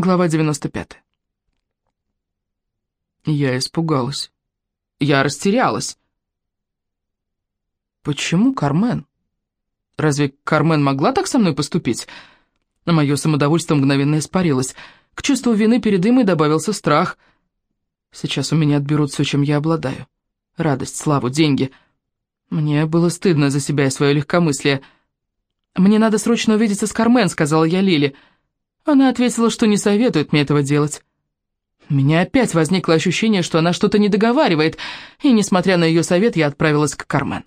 Глава 95. Я испугалась. Я растерялась. Почему Кармен? Разве Кармен могла так со мной поступить? Мое самодовольство мгновенно испарилось. К чувству вины перед Имой добавился страх. Сейчас у меня отберут все, чем я обладаю. Радость, славу, деньги. Мне было стыдно за себя и свое легкомыслие. «Мне надо срочно увидеться с Кармен», — сказала я Лиле. Она ответила, что не советует мне этого делать. У меня опять возникло ощущение, что она что-то не договаривает, и, несмотря на ее совет, я отправилась к Кармен.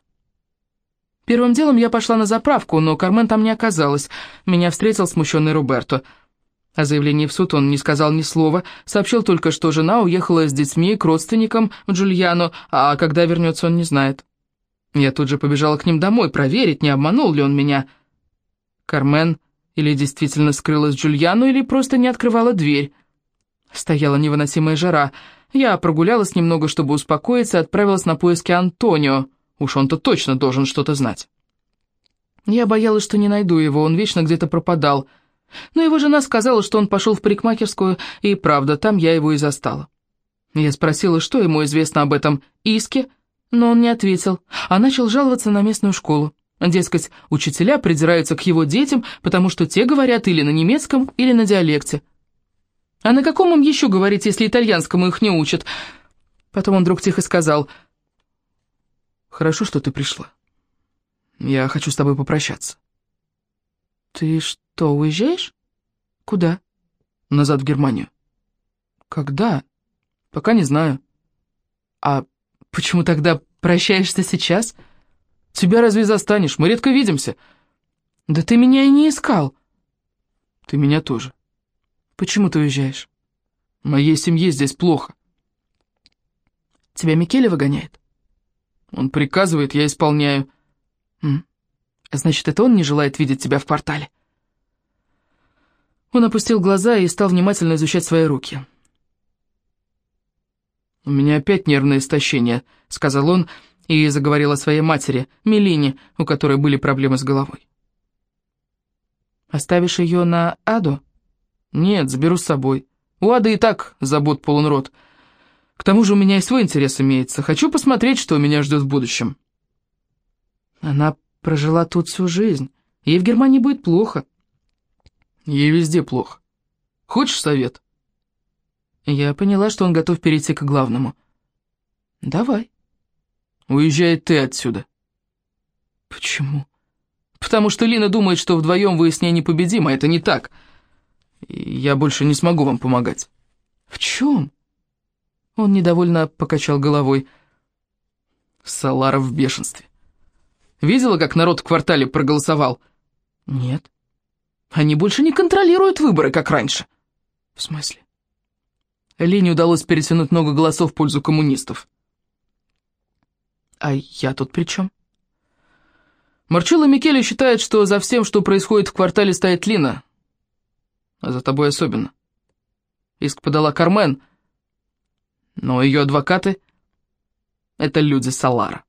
Первым делом я пошла на заправку, но Кармен там не оказалась. Меня встретил смущенный Роберто. О заявлении в суд он не сказал ни слова, сообщил только, что жена уехала с детьми к родственникам в Джульяну, а когда вернется, он не знает. Я тут же побежала к ним домой, проверить, не обманул ли он меня. Кармен или действительно скрылась Джульяну, или просто не открывала дверь. Стояла невыносимая жара. Я прогулялась немного, чтобы успокоиться, и отправилась на поиски Антонио. Уж он-то точно должен что-то знать. Я боялась, что не найду его, он вечно где-то пропадал. Но его жена сказала, что он пошел в парикмахерскую, и правда, там я его и застала. Я спросила, что ему известно об этом иске, но он не ответил, а начал жаловаться на местную школу. Дескать, учителя придираются к его детям, потому что те говорят или на немецком, или на диалекте. А на каком им еще говорить, если итальянскому их не учат? Потом он вдруг тихо сказал, «Хорошо, что ты пришла. Я хочу с тобой попрощаться». «Ты что, уезжаешь? Куда?» «Назад в Германию». «Когда?» «Пока не знаю». «А почему тогда прощаешься сейчас?» Тебя разве застанешь? Мы редко видимся». «Да ты меня и не искал». «Ты меня тоже». «Почему ты уезжаешь?» «Моей семье здесь плохо». «Тебя Микеле выгоняет?» «Он приказывает, я исполняю». М «Значит, это он не желает видеть тебя в портале?» Он опустил глаза и стал внимательно изучать свои руки. «У меня опять нервное истощение», — сказал он, — и заговорил о своей матери, Мелине, у которой были проблемы с головой. «Оставишь ее на Аду?» «Нет, заберу с собой. У Ады и так забот полон рот. К тому же у меня и свой интерес имеется. Хочу посмотреть, что меня ждет в будущем». Она прожила тут всю жизнь. Ей в Германии будет плохо. Ей везде плохо. Хочешь совет? Я поняла, что он готов перейти к главному. Давай. Уезжай ты отсюда». «Почему?» «Потому что Лина думает, что вдвоем вы с ней непобедимы, а это не так. я больше не смогу вам помогать». «В чем?» Он недовольно покачал головой. Салара в бешенстве. «Видела, как народ в квартале проголосовал?» «Нет». «Они больше не контролируют выборы, как раньше». «В смысле?» Лене удалось перетянуть много голосов в пользу коммунистов. А я тут при чем? Марчелло Микеле считает, что за всем, что происходит в квартале, стоит Лина. А за тобой особенно. Иск подала Кармен, но ее адвокаты — это люди Салара.